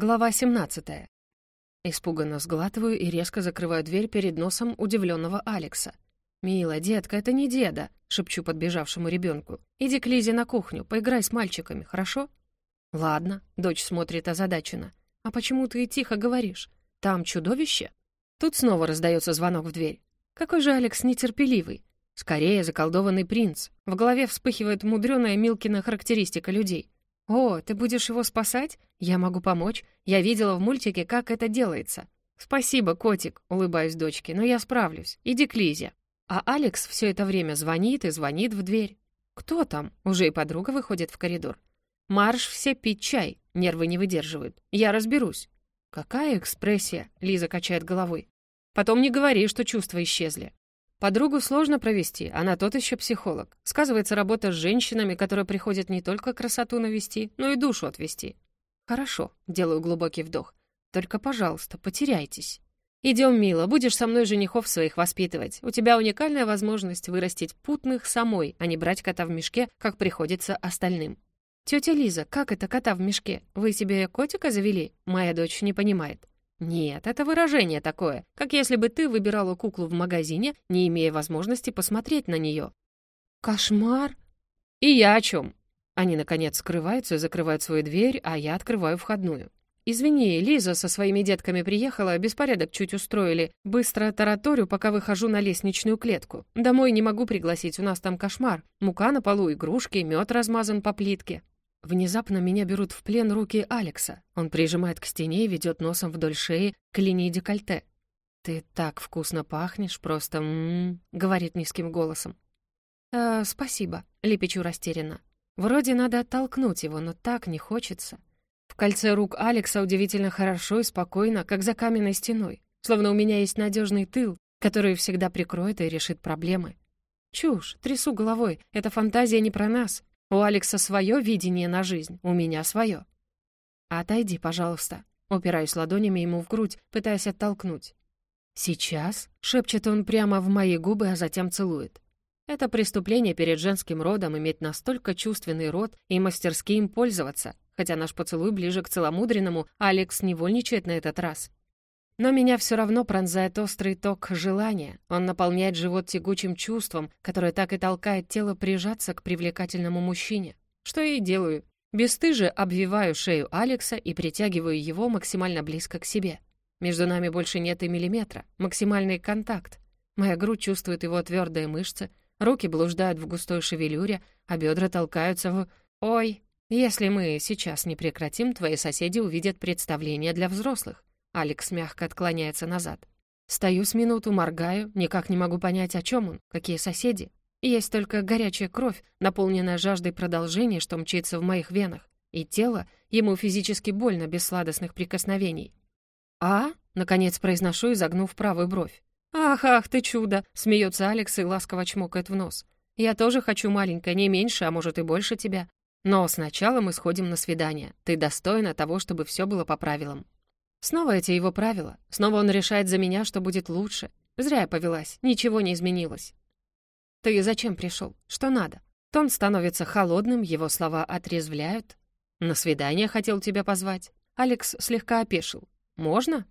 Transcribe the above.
Глава 17. Испуганно сглатываю и резко закрываю дверь перед носом удивленного Алекса. «Мила, детка, это не деда», — шепчу подбежавшему ребенку. «Иди к Лизе на кухню, поиграй с мальчиками, хорошо?» «Ладно», — дочь смотрит озадаченно. «А почему ты тихо говоришь? Там чудовище?» Тут снова раздается звонок в дверь. Какой же Алекс нетерпеливый. Скорее, заколдованный принц. В голове вспыхивает мудреная Милкина характеристика людей. «О, ты будешь его спасать? Я могу помочь. Я видела в мультике, как это делается». «Спасибо, котик», — улыбаюсь дочке, «но я справлюсь. Иди к Лизе». А Алекс все это время звонит и звонит в дверь. «Кто там?» — уже и подруга выходит в коридор. «Марш все пить чай», — нервы не выдерживают. «Я разберусь». «Какая экспрессия?» — Лиза качает головой. «Потом не говори, что чувства исчезли. Подругу сложно провести, она тот еще психолог. Сказывается работа с женщинами, которые приходят не только красоту навести, но и душу отвести. Хорошо, делаю глубокий вдох. Только, пожалуйста, потеряйтесь. Идем, мило, будешь со мной женихов своих воспитывать. У тебя уникальная возможность вырастить путных самой, а не брать кота в мешке, как приходится остальным. Тетя Лиза, как это кота в мешке? Вы себе котика завели? Моя дочь не понимает. Нет, это выражение такое, как если бы ты выбирала куклу в магазине, не имея возможности посмотреть на нее. Кошмар! И я о чем? Они, наконец, скрываются и закрывают свою дверь, а я открываю входную. «Извини, Лиза со своими детками приехала, беспорядок чуть устроили. Быстро тараторю, пока выхожу на лестничную клетку. Домой не могу пригласить, у нас там кошмар. Мука на полу, игрушки, мед размазан по плитке. Внезапно меня берут в плен руки Алекса. Он прижимает к стене и ведет носом вдоль шеи к линии декольте. «Ты так вкусно пахнешь, просто м-м-м», говорит низким голосом. «Э, «Спасибо», — лепечу растерянно. Вроде надо оттолкнуть его, но так не хочется. В кольце рук Алекса удивительно хорошо и спокойно, как за каменной стеной, словно у меня есть надежный тыл, который всегда прикроет и решит проблемы. Чушь, трясу головой, эта фантазия не про нас, у Алекса свое видение на жизнь, у меня свое. «Отойди, пожалуйста», — упираюсь ладонями ему в грудь, пытаясь оттолкнуть. «Сейчас?» — шепчет он прямо в мои губы, а затем целует. Это преступление перед женским родом иметь настолько чувственный рот и мастерски им пользоваться, хотя наш поцелуй ближе к целомудренному, Алекс невольничает на этот раз. Но меня все равно пронзает острый ток желания. Он наполняет живот тягучим чувством, которое так и толкает тело прижаться к привлекательному мужчине. Что я и делаю. Бесстыже обвиваю шею Алекса и притягиваю его максимально близко к себе. Между нами больше нет и миллиметра. Максимальный контакт. Моя грудь чувствует его твердые мышцы, руки блуждают в густой шевелюре, а бедра толкаются в... Ой, если мы сейчас не прекратим, твои соседи увидят представление для взрослых. Алекс мягко отклоняется назад. Стою с минуту, моргаю, никак не могу понять, о чем он, какие соседи. Есть только горячая кровь, наполненная жаждой продолжения, что мчится в моих венах, и тело, ему физически больно без сладостных прикосновений. «А?» — наконец произношу, изогнув правую бровь. «Ах, ах, ты чудо!» — смеется Алекс и ласково чмокает в нос. «Я тоже хочу маленькое, не меньше, а может и больше тебя. Но сначала мы сходим на свидание. Ты достойна того, чтобы все было по правилам». Снова эти его правила. Снова он решает за меня, что будет лучше. Зря я повелась, ничего не изменилось. «Ты зачем пришел? Что надо?» Тон становится холодным, его слова отрезвляют. «На свидание хотел тебя позвать». Алекс слегка опешил. «Можно?»